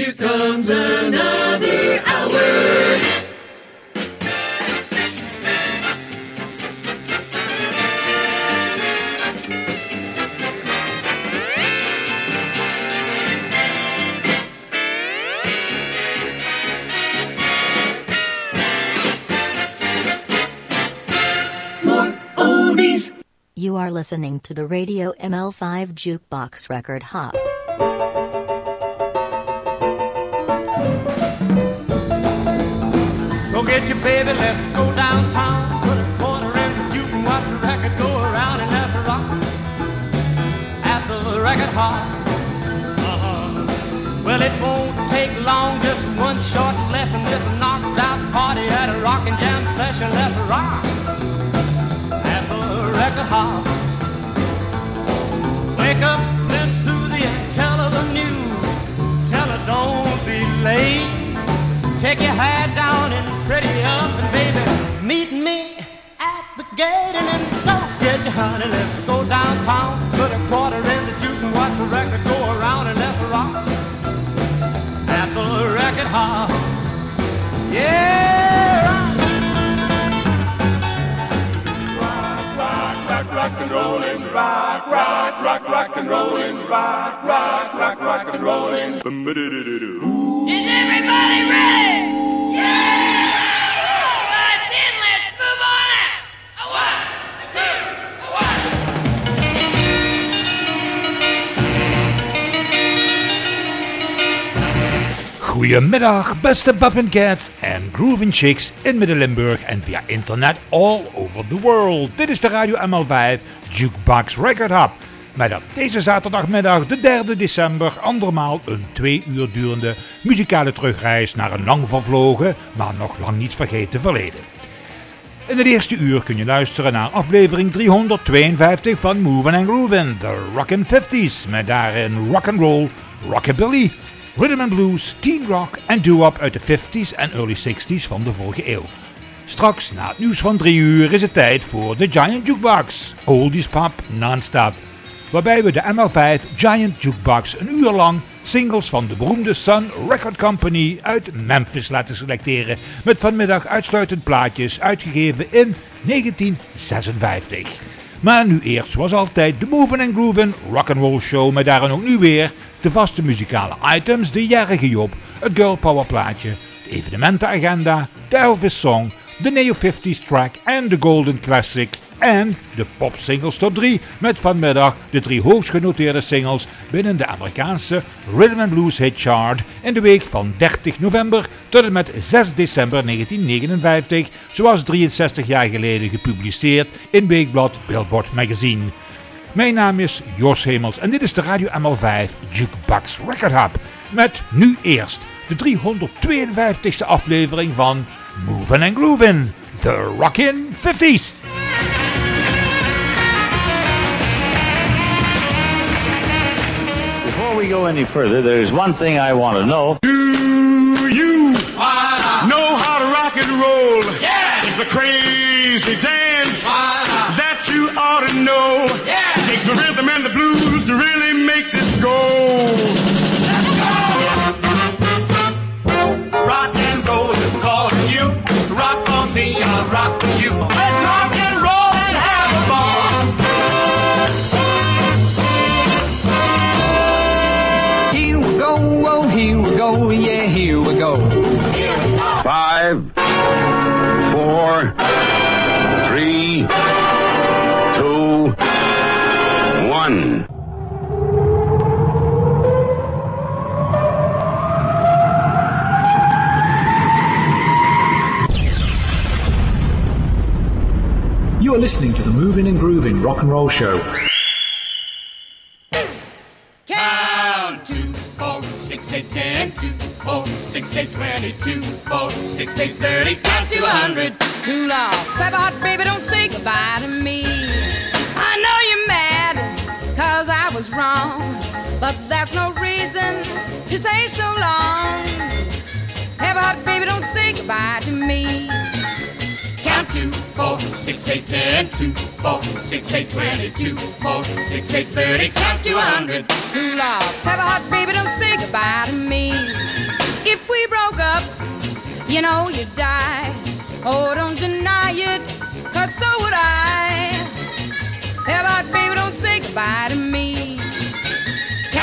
Here comes another hour. You are listening to the Radio ML5 Jukebox Record Hop. Baby, let's go downtown. Put a quarter in the juke and watch the record go around and let's rock at the record hall. Uh-huh. Well, it won't take long, just one short lesson. It's a knocked party at a rockin' jam session. Let's rock at the record hall. Wake up, Slim Susie, and tell her the news. Tell her don't be late. Take your hat down get your honey. Let's go downtown, put a quarter in the juke and watch the record go around, and let's rock at the record hall. Yeah, rock, rock rock and rollin', rock, rock, rock, rock and rollin', rock, rock, rock, rock and rollin'. Is everybody ready? Goedemiddag, beste Buff Cats en Groovin' Chicks in Midden-Limburg en via internet all over the world. Dit is de Radio ML5 Jukebox Record Hub. Met op deze zaterdagmiddag, de 3 december, andermaal een twee uur durende muzikale terugreis naar een lang vervlogen, maar nog lang niet vergeten verleden. In het eerste uur kun je luisteren naar aflevering 352 van Movin' and Groovin', The Rockin' 50s, met daarin rock'n'roll, rockabilly, rhythm and blues, teen rock en doo-wop uit de 50s en early 60s van de vorige eeuw. Straks, na het nieuws van 3 uur, is het tijd voor de Giant Jukebox, oldies pop non-stop, waarbij we de ML5 Giant Jukebox een uur lang singles van de beroemde Sun Record Company uit Memphis laten selecteren, met vanmiddag uitsluitend plaatjes uitgegeven in 1956. Maar nu eerst, zoals altijd, de Movin' and Groovin' Rock'n'Roll Show met daarin ook nu weer de vaste muzikale items, de jarige Job, het Girl Power plaatje, de evenementenagenda, de Elvis Song, de Neo 50s track en de Golden Classic en de Pop Singles Top 3 met vanmiddag de drie hoogst genoteerde singles binnen de Amerikaanse Rhythm and Blues Hit Chart in de week van 30 november tot en met 6 december 1959, zoals 63 jaar geleden gepubliceerd in weekblad Billboard Magazine. Mijn naam is Jos Hemels en dit is de Radio ML5 Jukebox Record Hub met nu eerst de 352e aflevering van Movin' and Groovin', The Rockin' 50s. Before we go any further, there's one thing I want to know. Do you know how to rock and roll? Yeah. It's a crazy dance you ought to know. Yeah. It takes the rhythm and the blues to really make this go. Rock and roll is calling you. Rock for me, I'll rock for you. Moving and Grooving Rock and Roll Show. Count two, four, six, eight, ten, two, four, six, eight, twenty, two, four, six, eight, thirty. Count to a hundred. Cool off. Clap hot, baby, don't say goodbye to me. I know you're mad, cause I was wrong. But that's no reason to say so long. Have a heart, baby, don't say goodbye to me two, four, six, eight, ten, two, four, six, eight, twenty, two, four, six, eight, thirty, count to a hundred. Ooh, la, have a hot baby, don't say goodbye to me. If we broke up, you know you'd die. Oh, don't deny it, cause so would I. Have a hot baby, don't say goodbye to me.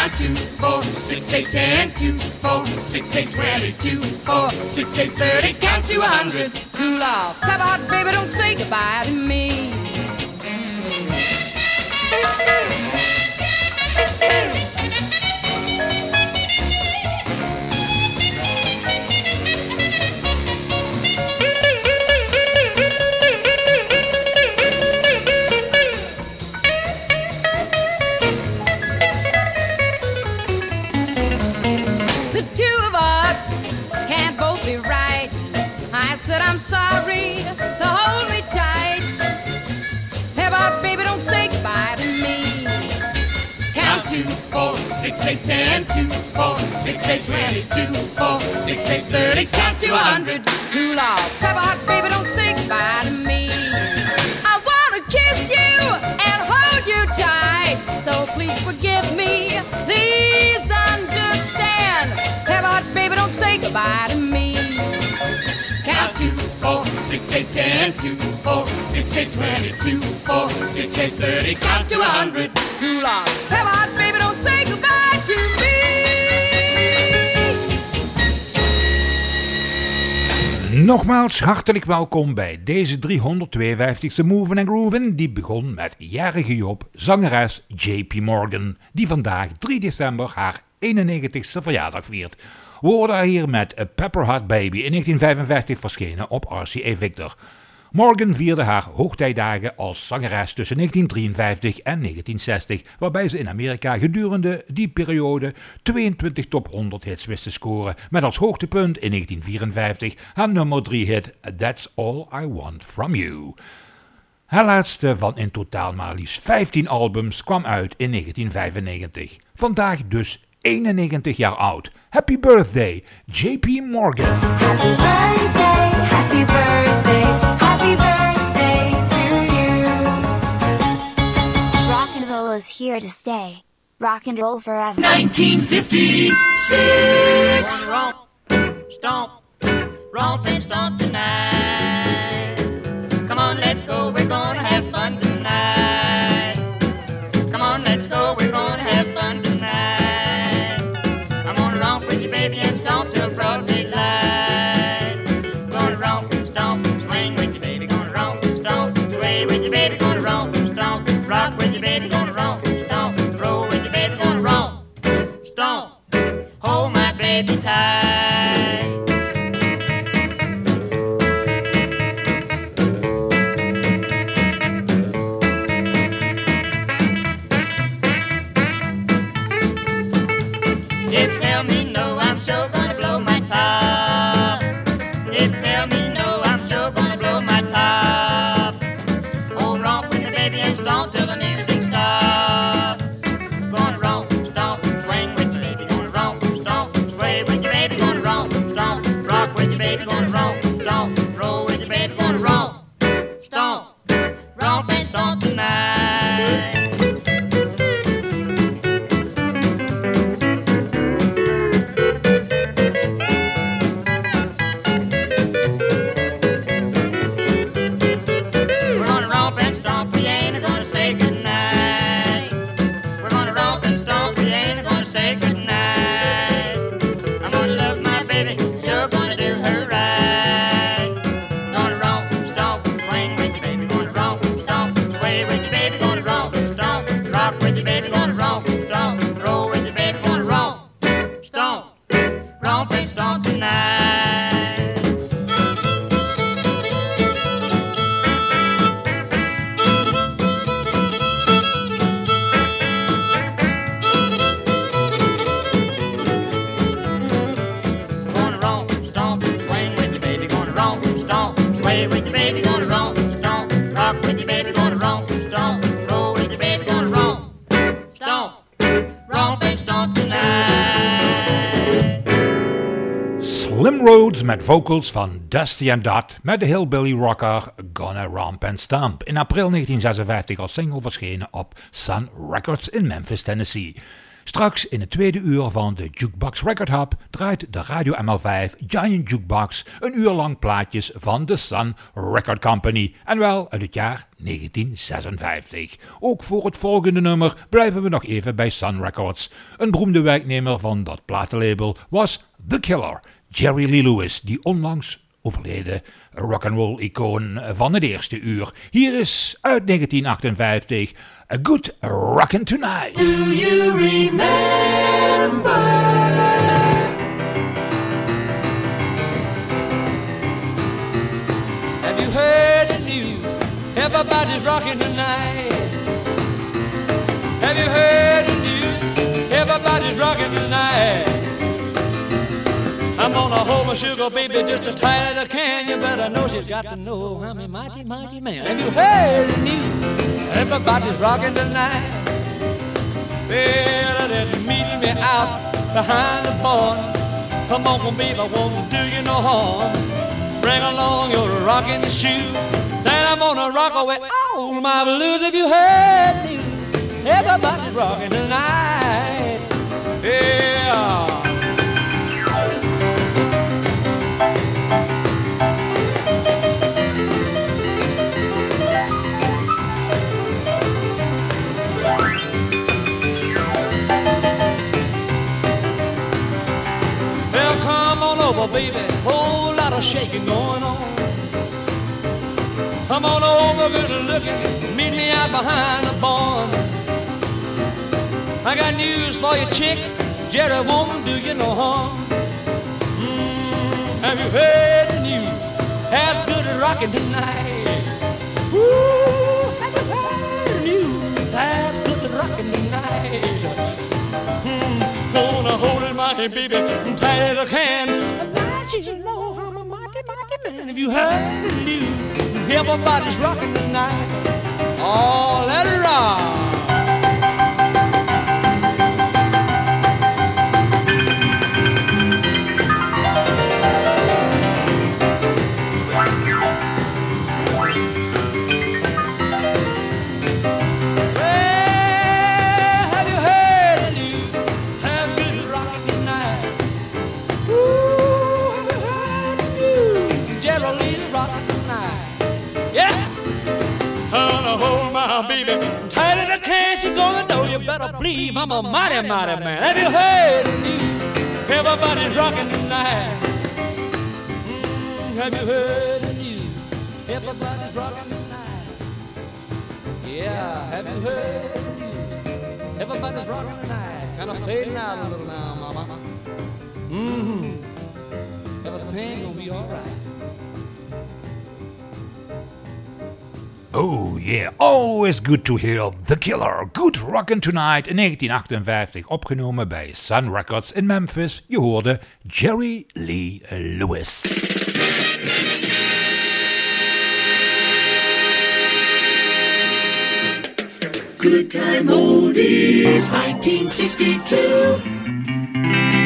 Count two, four, six, eight, ten, two, four, six, eight, twenty, two, four, six, eight, thirty. Count to a hundred. Cool off. How about baby, don't say goodbye to me. Six, eight, twenty, two, four, six, eight, thirty. Count to a hundred. Off. How about baby, don't say goodbye to me. I wanna kiss you and hold you tight. So please forgive me. Please understand. How about baby, don't say goodbye to me. Count two, four, six, eight, ten, two, four, six, eight, twenty, two, four, six, eight, thirty. Count to a hundred. Cool Nogmaals hartelijk welkom bij deze 352e Movin' and Groovin', die begon met jarige Job, zangeres JP Morgan, die vandaag 3 december haar 91ste verjaardag viert. We haar hier met A Pepper Hot Baby in 1955 verschenen op RCA Victor. Morgan vierde haar hoogtijdagen als zangeres tussen 1953 en 1960, waarbij ze in Amerika gedurende die periode 22 top 100 hits wist te scoren, met als hoogtepunt in 1954 haar nummer 3 hit That's All I Want From You. Haar laatste van in totaal maar liefst 15 albums kwam uit in 1995. Vandaag dus 91 jaar oud. Happy birthday, JP Morgan. Is here to stay. Rock and roll forever. 1956. Romp, stomp, romp and stomp tonight. Come on, let's go, baby tight. Met vocals van Dusty and Dot met de hillbilly rocker Gonna Romp and Stomp. In april 1956 als single verschenen op Sun Records in Memphis, Tennessee. Straks in het tweede uur van de Jukebox Record Hub draait de Radio ML5 Giant Jukebox een uur lang plaatjes van de Sun Record Company. En wel uit het jaar 1956. Ook voor het volgende nummer blijven we nog even bij Sun Records. Een beroemde werknemer van dat platenlabel was The Killer, Jerry Lee Lewis, die onlangs overleden rock'n'roll icoon van het eerste uur. Hier is uit 1958 A Good Rockin' Tonight. Do you remember? Have you heard the news? Everybody's rocking tonight. Have you heard the news? Everybody's rocking tonight. I'm gonna hold my sugar baby just as tight as I can. You better know she's got to know I'm a mighty, mighty man. Have you heard the news? Everybody's rocking tonight. Well, they're meeting me out behind the barn. Come on, baby, I won't do you no harm. Bring along your rocking shoe. Then I'm gonna rock away all my blues if you heard the news. Everybody's rocking tonight. Yeah. Baby. Whole lot of shaking going on. Come on over, good looking. Meet me out behind the barn. I got news for you, chick. Jerry won't do you no harm. Mm, have you heard the news? As good as rocking tonight. Woo, have you heard the news? As good as rocking tonight. Mm, gonna hold it, my baby, tight as I can. I you know I'm a mighty, mighty man. If you heard the news, everybody's rocking tonight. Oh, let it rock. My baby tight as I can. She's gonna know you better believe I'm a mighty, mighty man. Have you heard the news? Everybody's rocking tonight. Mm, have you heard the news? Everybody's rocking tonight. Yeah, have you heard the news? Everybody's rocking tonight. Kind of fading out a little now, mama. Mm-hmm. Everything gonna be alright. Oh yeah, always good to hear The Killer. Good Rockin' Tonight in 1958 opgenomen bij Sun Records in Memphis. Je hoorde Jerry Lee Lewis. Good time oldies. 1962.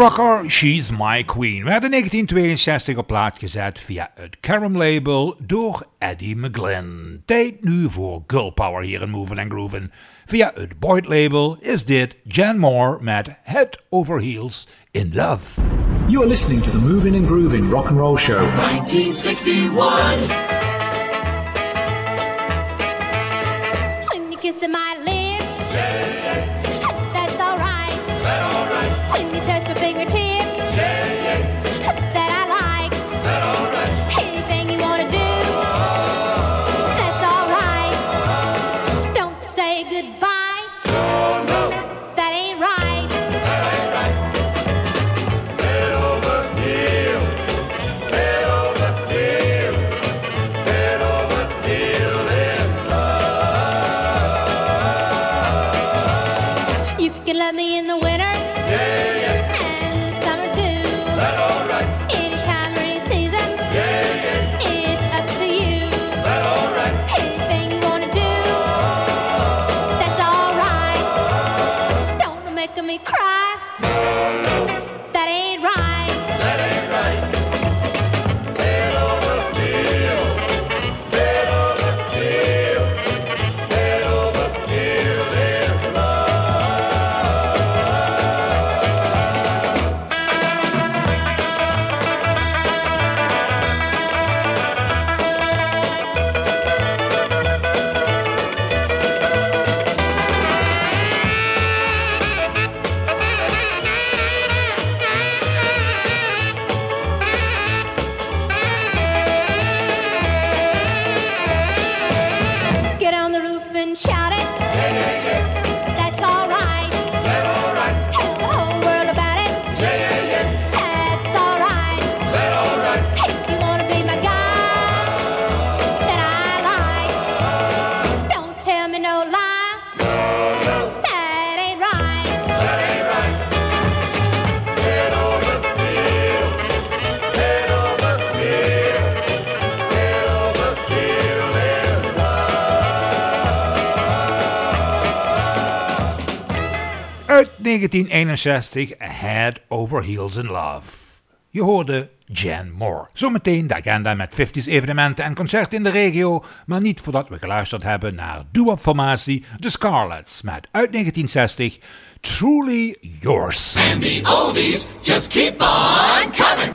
Rocker She's My Queen werd in 1962 op plaat gezet via het Carom label door Eddie McGlynn. Tijd nu voor girl power hier in Moving and Groovin'. Via het Boyd label is dit Jan Moore met Head Over Heels in Love. You are listening to the Moving and Grooving Rock and Roll Show. 1961. 1961 Head Over Heels in Love. Je hoorde Jan Moore. Zometeen de agenda met 50s evenementen en concerten in de regio, maar niet voordat we geluisterd hebben naar doo-wop-formatie The Scarlets met uit 1960 Truly Yours. And the oldies just keep on coming.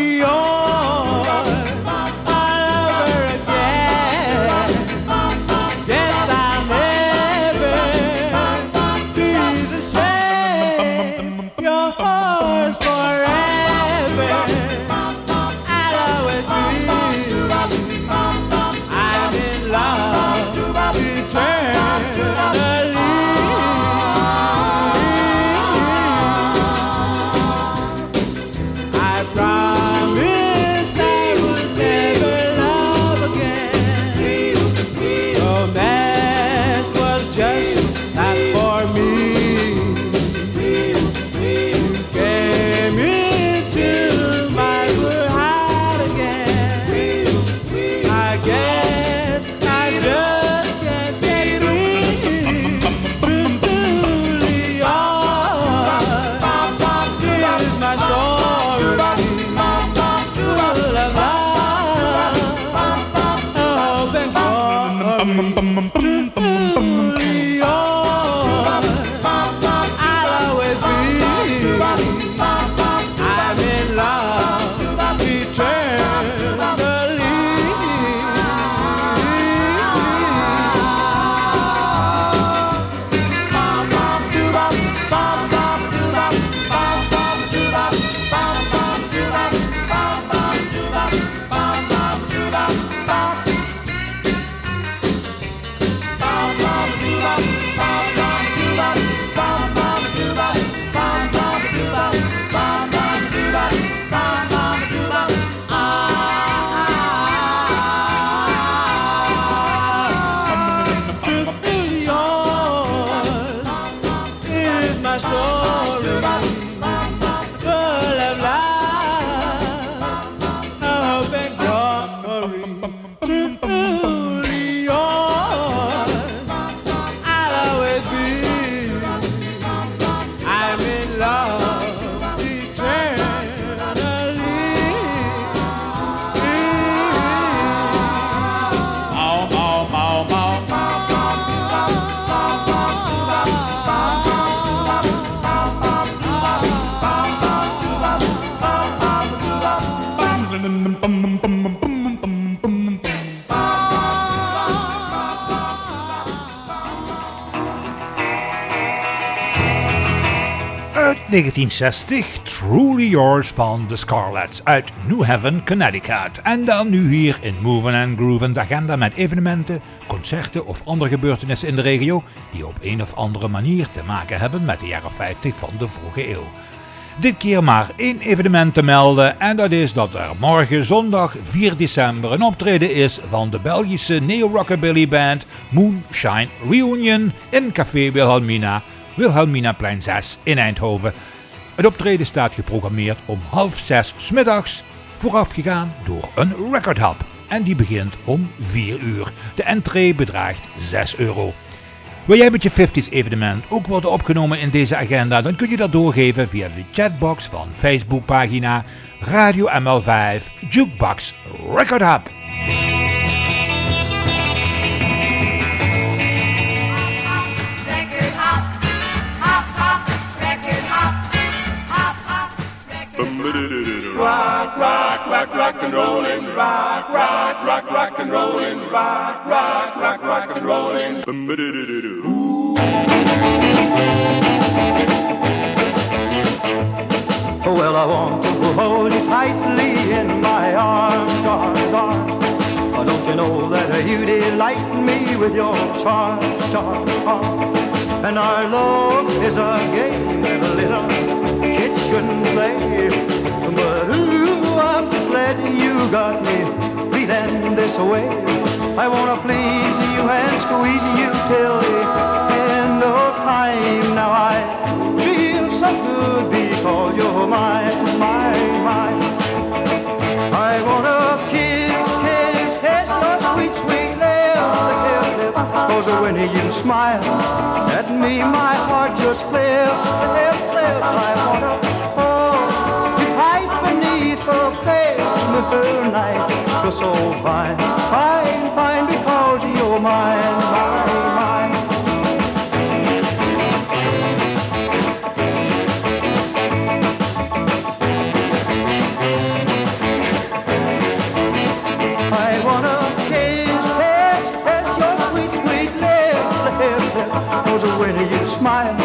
1960, Truly Yours van The Scarlets uit New Haven, Connecticut. En dan nu hier in Moving and Grooving de agenda met evenementen, concerten of andere gebeurtenissen in de regio die op een of andere manier te maken hebben met de jaren 50 van de vorige eeuw. Dit keer maar één evenement te melden en dat is dat er morgen zondag 4 december een optreden is van de Belgische neo-rockabilly band Moonshine Reunion in Café Wilhelmina, Wilhelminaplein 6 in Eindhoven. Het optreden staat geprogrammeerd om half zes 's middags, voorafgegaan door een record. En die begint om 4 uur. De entree bedraagt 6 euro. Wil jij met je 50s evenement ook worden opgenomen in deze agenda? Dan kun je dat doorgeven via de chatbox van Facebookpagina Radio ML5 Jukebox Record Hub. Rock, rock, rock, rock and rollin', rock, rock, rock, rock and rollin', rock, rock, rock, rock and rollin'. Well, I want to hold you tightly in my arms, arms, arms. Oh, don't you know that you delight me with your charm, charm, charm? And our love is a a little shouldn't play. But ooh, I'm so glad you got me feeling this way. I wanna please you and squeeze you till the end of time. Now I feel so good because you're mine, mine, mine. I wanna kiss, kiss, kiss your sweet, sweet lips, lips, Cause when you smile at me, my heart just flips, flips, flips. I wanna pale night. You're so fine, fine, fine because you're mine, mine, mine. I wanna kiss, kiss, kiss your sweet, sweet lips. When you smile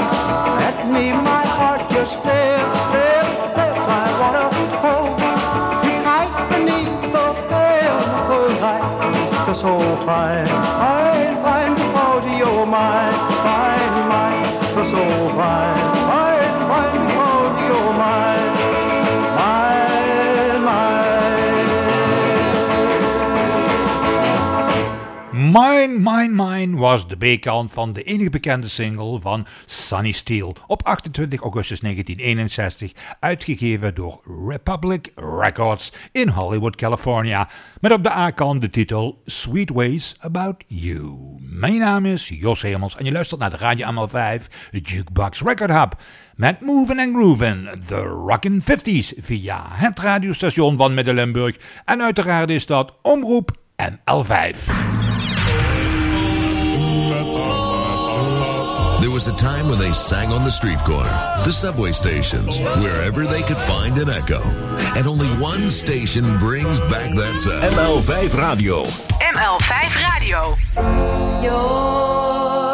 Mine, Mine, Mine was de B-kant van de enige bekende single van Sunny Steele op 28 augustus 1961, uitgegeven door Republic Records in Hollywood, California, met op de A-kant de titel Sweet Ways About You. Mijn naam is Jos Hemels en je luistert naar de Radio ML5 Jukebox Record Hub met Movin' and Groovin', The Rockin' 50s via het radiostation van Midden-Limburg en uiteraard is dat Omroep ML5. There was a time when they sang on the street corner, the subway stations, wherever they could find an echo. And only one station brings back that sound. ML5 Radio. ML5 Radio. You're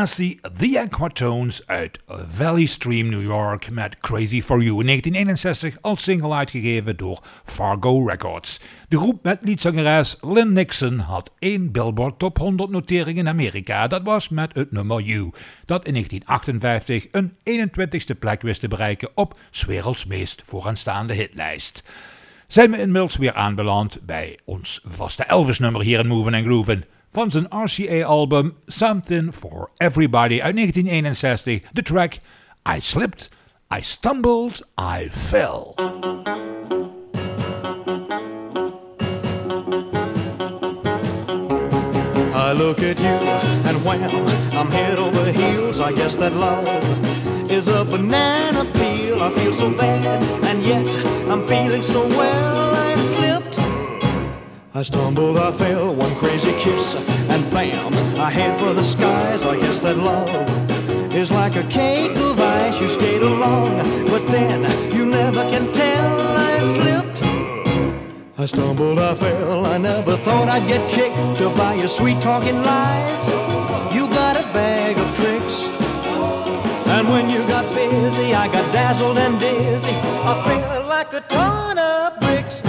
formatie The Aquatones uit Valley Stream, New York met Crazy For You in 1961 als single uitgegeven door Fargo Records. De groep met liedzangeres Lynn Nixon had één Billboard Top 100 notering in Amerika. Dat was met het nummer You, dat in 1958 een 21ste plek wist te bereiken op 's werelds meest vooraanstaande hitlijst. Zijn we inmiddels weer aanbeland bij ons vaste Elvis nummer hier in Movin' and Groovin' van zijn RCA-album Something for Everybody uit 1961, de track I Slipped, I Stumbled, I Fell. I look at you and wham, I'm head over heels. I guess that love is a banana peel. I feel so bad, and yet I'm feeling so well. I I stumbled, I fell, one crazy kiss, and bam, I head for the skies. I guess that love is like a cake of ice. You skate along, but then you never can tell. I slipped. I stumbled, I fell, I never thought I'd get kicked by your sweet talking lies. You got a bag of tricks. And when you got busy, I got dazzled and dizzy. I felt like a ton of bricks.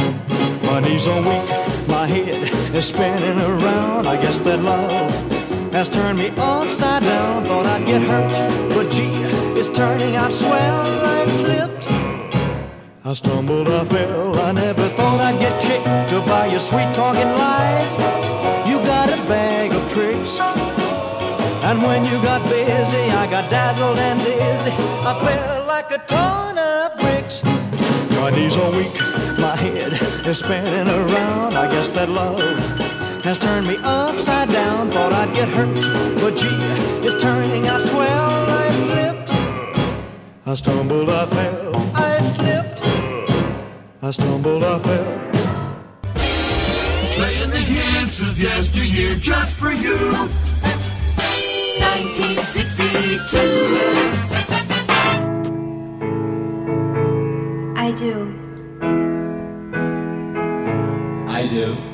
My knees are weak, my head is spinning around. I guess that love has turned me upside down. Thought I'd get hurt, but gee, it's turning out swell. I slipped. I stumbled, I fell, I never thought I'd get kicked by your sweet talking lies. You got a bag of tricks. And when you got busy, I got dazzled and dizzy. I felt like a ton of bricks. My knees are weak, head is spinning around. I guess that love has turned me upside down. Thought I'd get hurt, but gee, it's turning out swell. I slipped, I stumbled, I fell, I slipped. I stumbled, I fell. Playing the hits of yesteryear just for you. 1962. I do.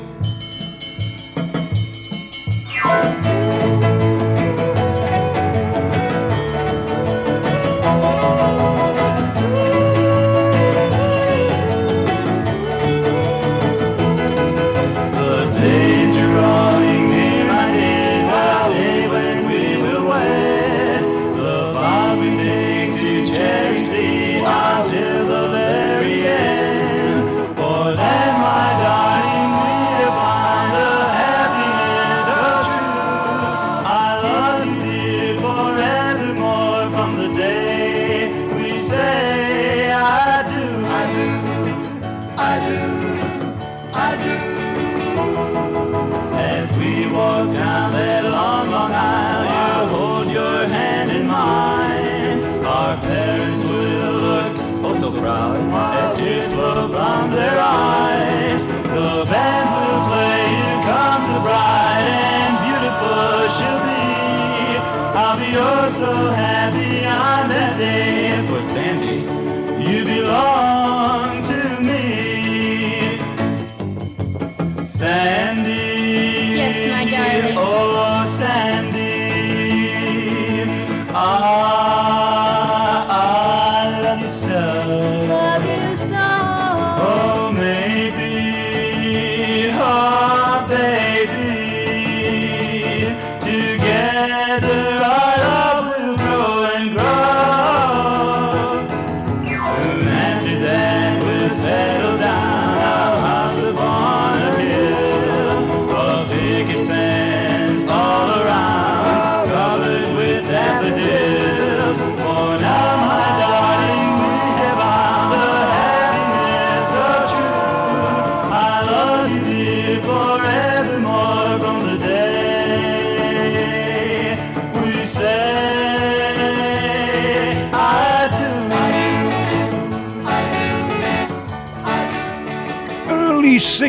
Ah,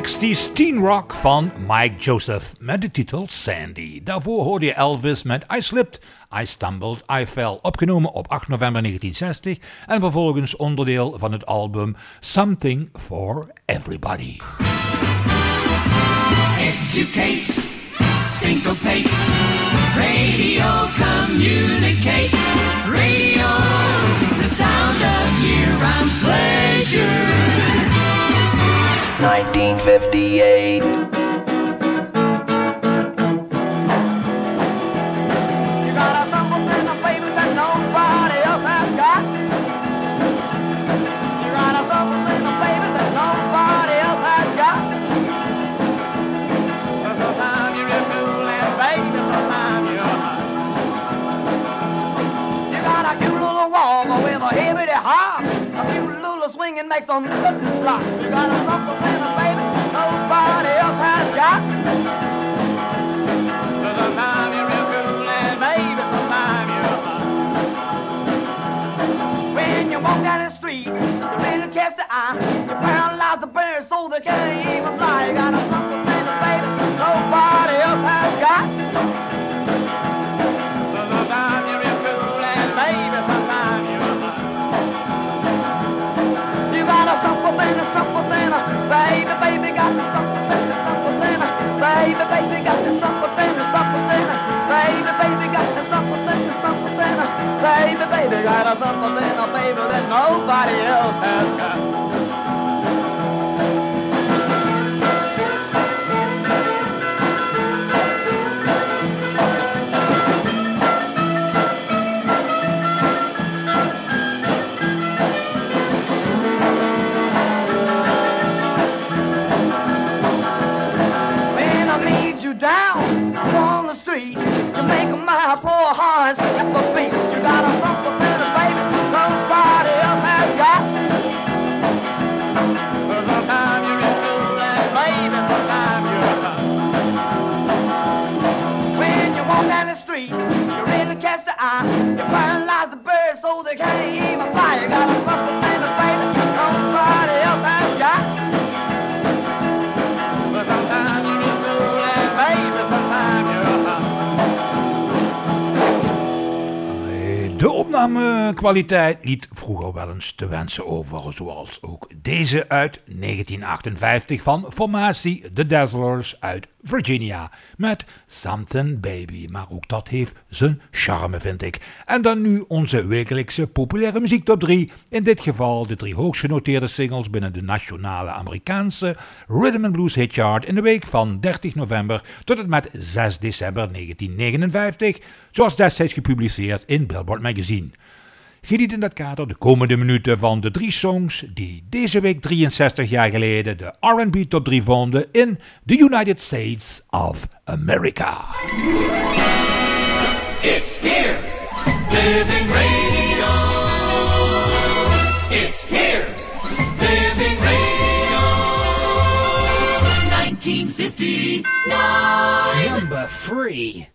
60s teen rock van Mike Joseph met de titel Sandy. Daarvoor hoorde je Elvis met I Slipped, I Stumbled, I Fell, opgenomen op 8 november 1960 en vervolgens onderdeel van het album Something for Everybody. Educates, syncopates. Radio communicates. Radio, the sound of year-round pleasure. 1958. With a heavy hop. A cute little swing and some. You got a something, a baby nobody else has got. Sometimes you're real cool and baby, sometimes you're hot. When you walk down the street, you really catch the eye. You paralyze the birds so they can't even fly. You got a got a something, something, baby, baby, got a something, something, baby, baby, got a something, something, baby, baby, got a something, a baby that nobody else has got. Opnamekwaliteit liet vroeger wel eens te wensen over, zoals ook deze uit 1958 van formatie The Dazzlers uit Virginia met Something Baby. Maar ook dat heeft zijn charme, vind ik. En dan nu onze wekelijkse populaire muziek top 3. In dit geval de drie hoogst genoteerde singles binnen de nationale Amerikaanse Rhythm and Blues Hitchart in de week van 30 november tot en met 6 december 1959, zoals destijds gepubliceerd in Billboard Magazine geniet in dat kader de komende minuten van de drie songs die deze week 63 jaar geleden de RB top 3 vonden in The United States of America. It's here, Living Radio. It's here, Living Radio. 1959. Number 3.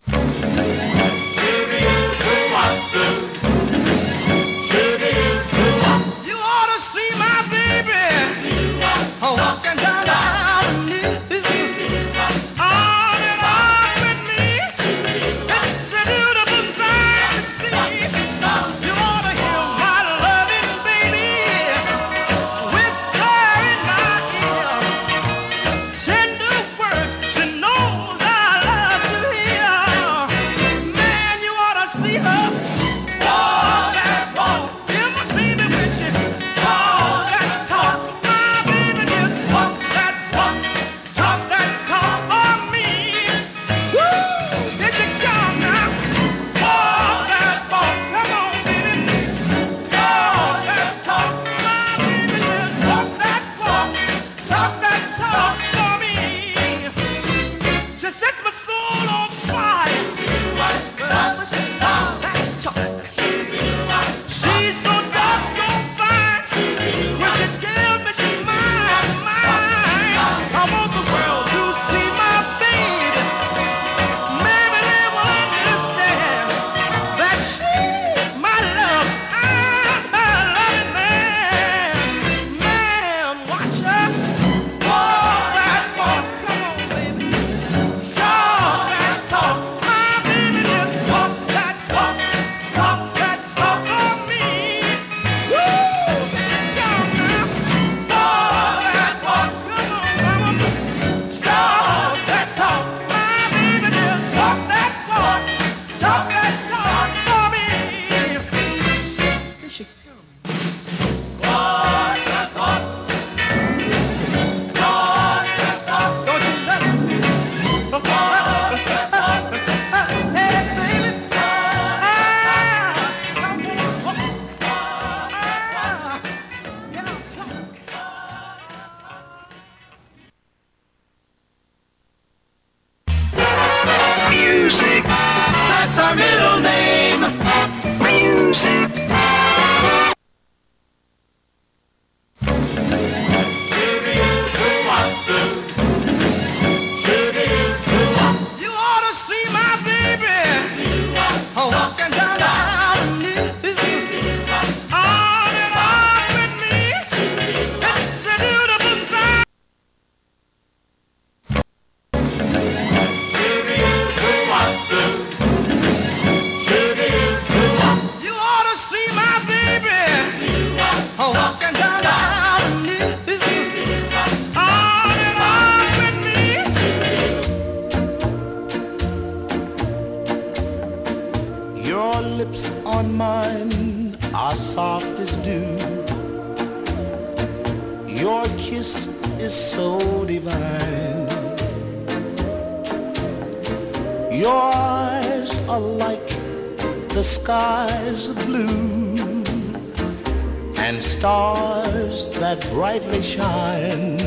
Brightly shine.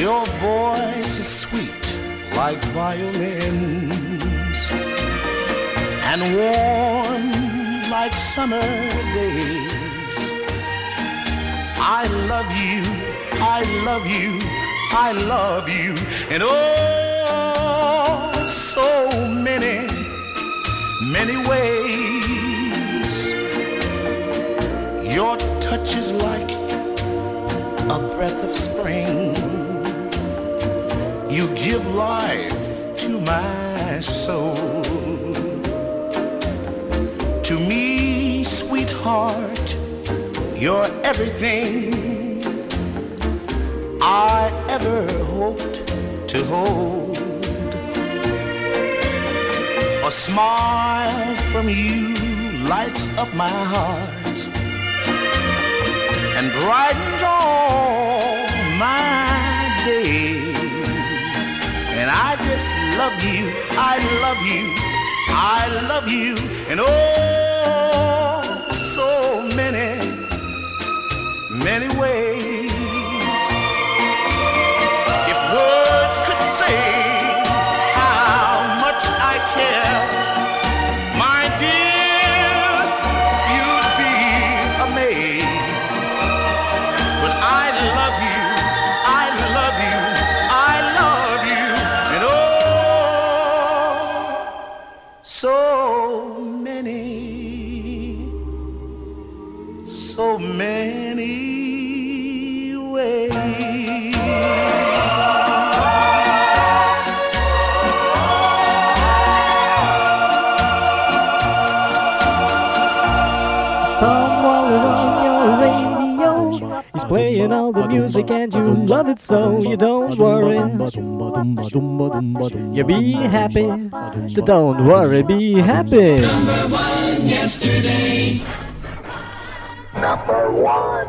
Your voice is sweet like violins and warm like summer days. I love you, I love you, I love you, and oh, so many, many ways. Touch is like a breath of spring. You give life to my soul. To me, sweetheart, you're everything I ever hoped to hold. A smile from you lights up my heart and brightens all my days. And I just love you, I love you, I love you, and oh, music and you love it so you don't worry. You be happy, so don't worry, be happy. Number one yesterday. Number one.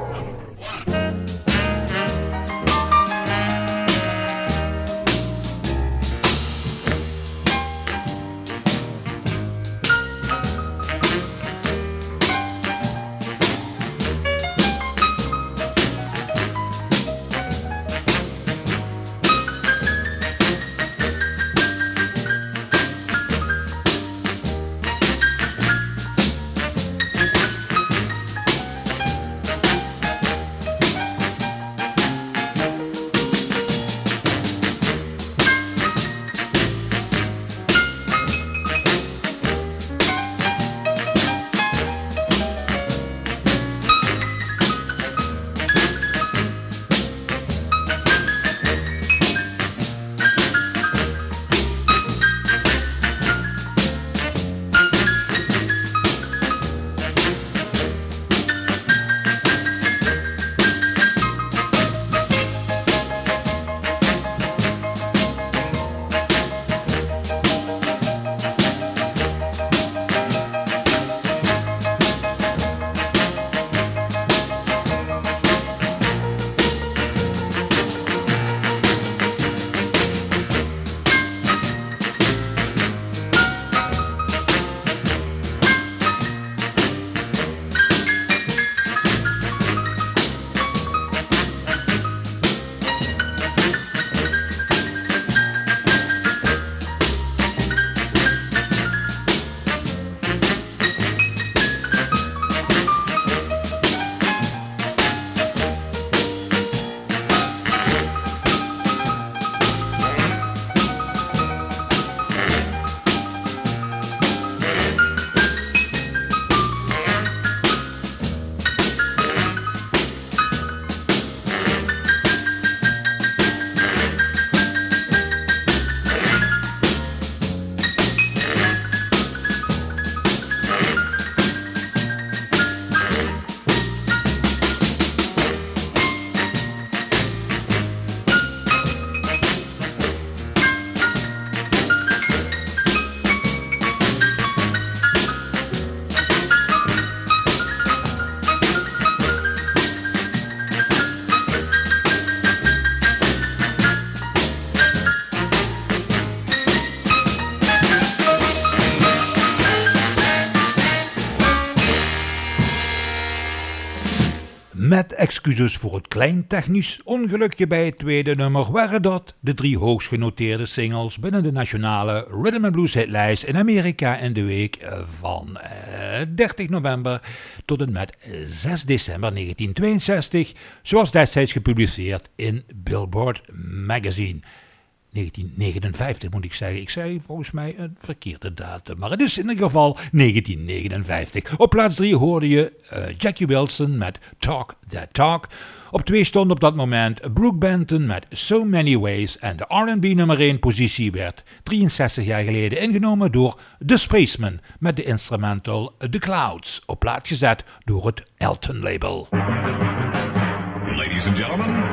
Met excuses voor het klein technisch ongelukje bij het tweede nummer waren dat de drie hoogst genoteerde singles binnen de nationale Rhythm and Blues hitlijst in Amerika in de week eh, van eh, 30 november tot en met 6 december 1962, zoals destijds gepubliceerd in Billboard Magazine. 1959 moet ik zeggen. Ik zei volgens mij een verkeerde datum. Maar het is in ieder geval 1959. Op plaats 3 hoorde je uh, Jackie Wilson met Talk That Talk. Op 2 stond op dat moment Brooke Benton met So Many Ways. En de RB nummer 1 positie werd 63 jaar geleden ingenomen door The Spaceman met de instrumental The Clouds. Op plaats gezet door het Elton label. Ladies and gentlemen,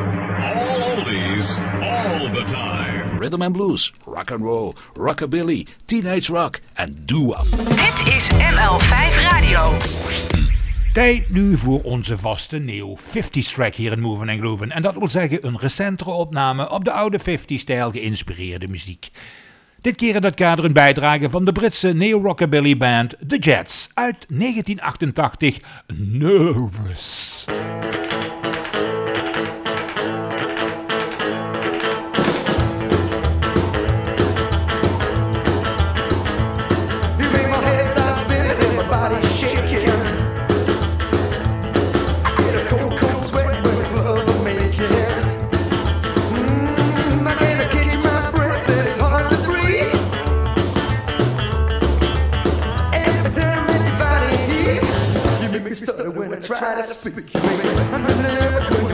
all oldies, all the time. Rhythm and blues, rock and roll, rockabilly, teenage rock en doo-wop. Dit is ML5 Radio. Tijd nu voor onze vaste neo 50s track hier in Moving and Groovin'. En dat wil zeggen een recentere opname op de oude 50-stijl geïnspireerde muziek. Dit keer in dat kader een bijdrage van de Britse neo-rockabilly band The Jets uit 1988, Nervous. Try to speak.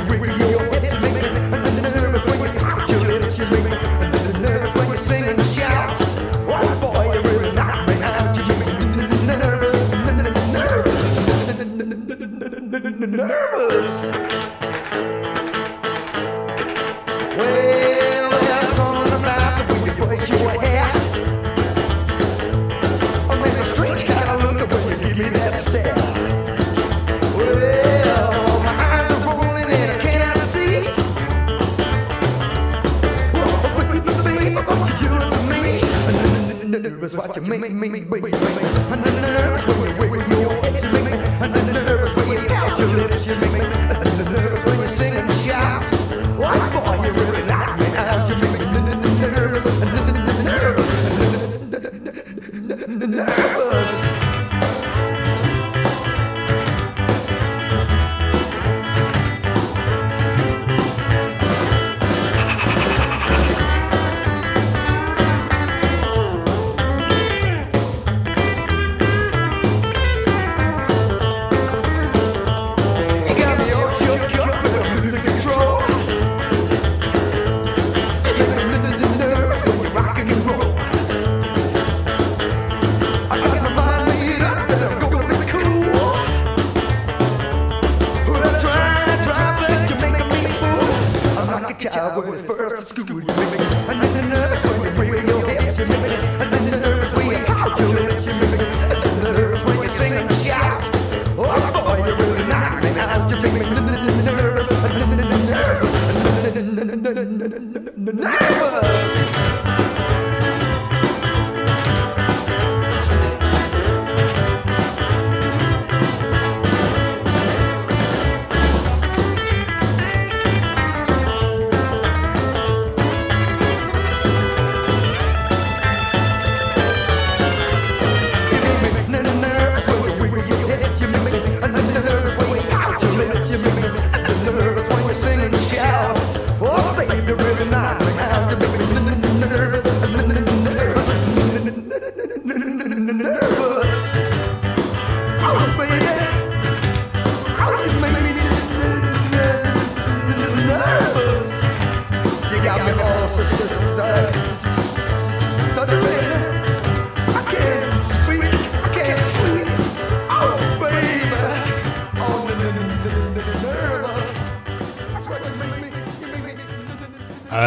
bener.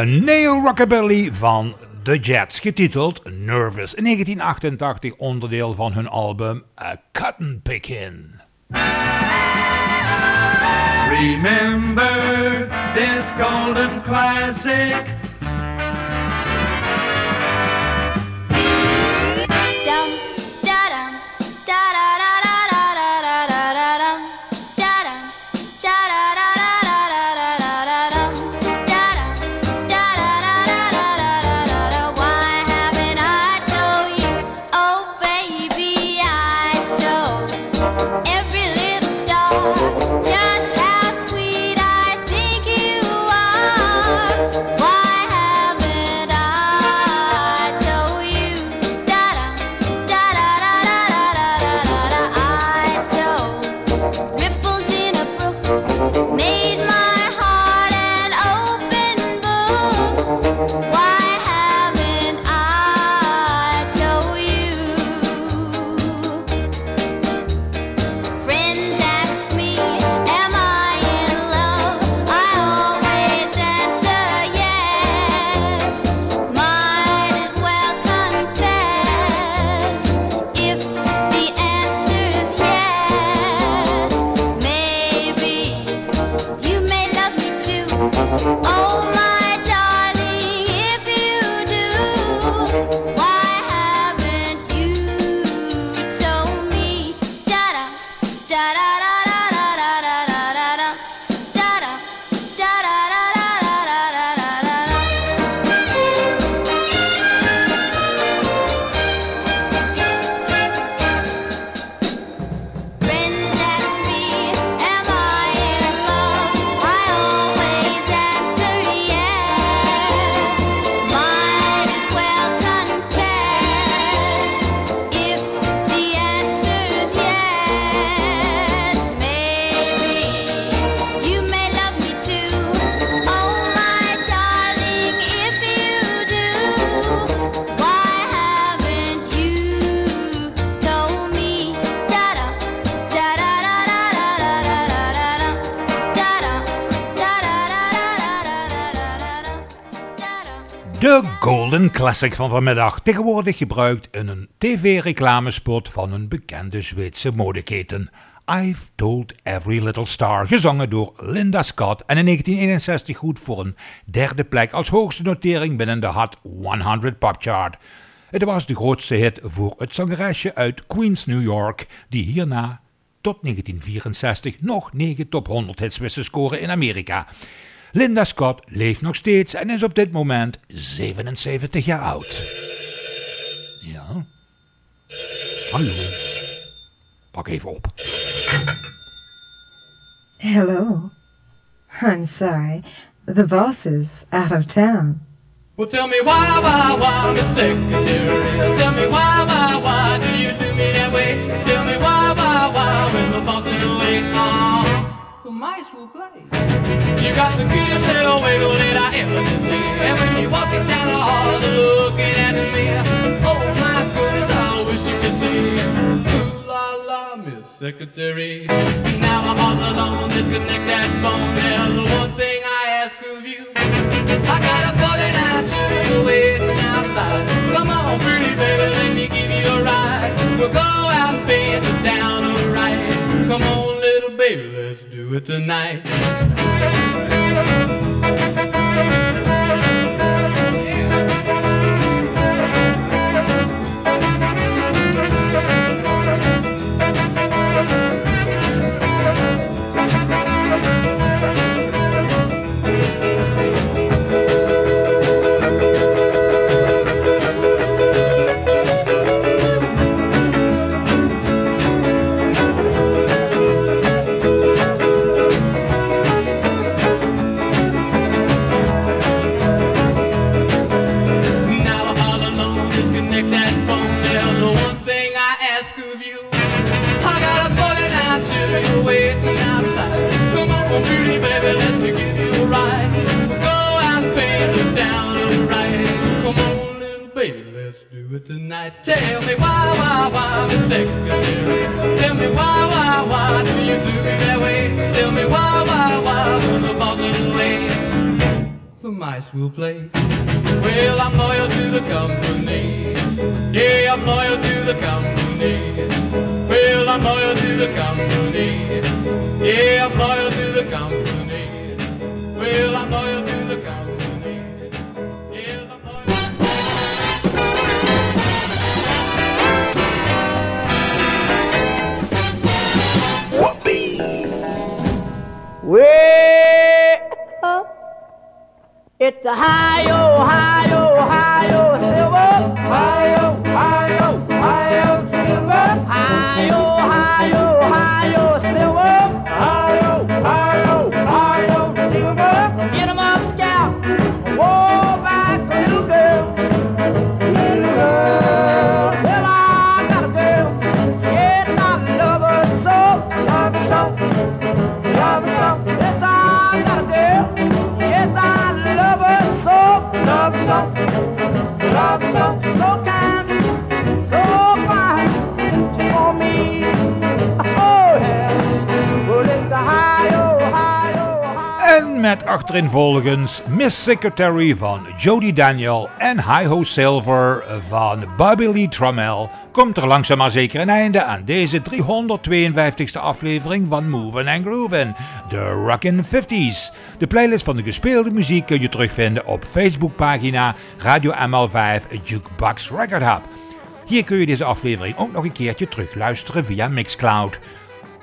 Een neo-rockabilly van The Jets, getiteld Nervous, in 1988 onderdeel van hun album A Cotton Pickin'. Remember this golden classic. De Golden Classic van vanmiddag, tegenwoordig gebruikt in een tv-reclamespot van een bekende Zweedse modeketen. I've Told Every Little Star, gezongen door Linda Scott en in 1961 goed voor een derde plek als hoogste notering binnen de Hot 100 Pop Chart. Het was de grootste hit voor het zangeresje uit Queens, New York, die hierna tot 1964 nog 9 top 100 hits wist te scoren in Amerika. Linda Scott leeft nog steeds en is op dit moment 77 jaar oud. Ja. Hallo. Pak even op. Hello. I'm sorry. The boss is out of town. Well, tell me why, why, why, Miss Secretary? Tell me why, why, why do you do mice will play. You got the cutest little wiggle that I ever did see. And when you're walking down the hall, looking at me. Oh my goodness, I wish you could see. Ooh la la, Miss Secretary. Now I'm all alone, disconnect that phone. There's the one thing I ask of you. I got a bucket out, you waiting outside. Come on, pretty baby, let me give you a ride. We'll go out and paint the town alright. Come on, little baby, let's do it tonight. Met achtereenvolgens Miss Secretary van Jody Daniel en Hi Ho Silver van Bobby Lee Trammell komt er langzaam maar zeker een einde aan deze 352ste aflevering van Movin' and Groovin', de Rockin' 50s. De playlist van de gespeelde muziek kun je terugvinden op Facebookpagina Radio ML5 Jukebox Record Hub. Hier kun je deze aflevering ook nog een keertje terugluisteren via Mixcloud.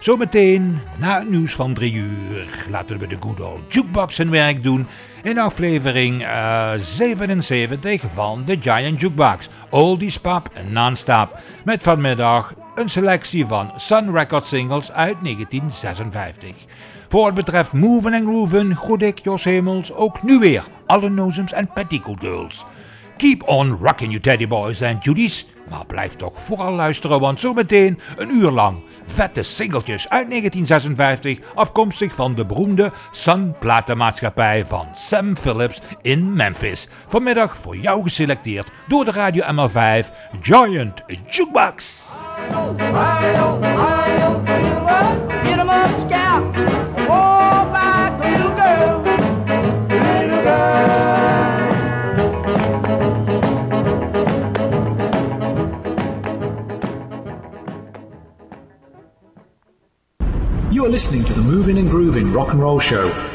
Zometeen, na het nieuws van 3 uur, laten we de good old jukebox zijn werk doen in aflevering eh, 77 van de Giant Jukebox. Oldies pop en non-stop. Met vanmiddag een selectie van Sun Record singles uit 1956. Voor wat betreft Movin' and Groovin' groet ik Jos Hemels ook nu weer alle nozems en petticoat girls. Keep on rocking you teddy boys en Judies. Maar blijf toch vooral luisteren, want zometeen een uur lang vette singeltjes uit 1956, afkomstig van de beroemde Sun platenmaatschappij van Sam Phillips in Memphis. Vanmiddag voor jou geselecteerd door de Radio ML5 Giant Jukebox. You are listening to the Moving and Grooving Rock and Roll Show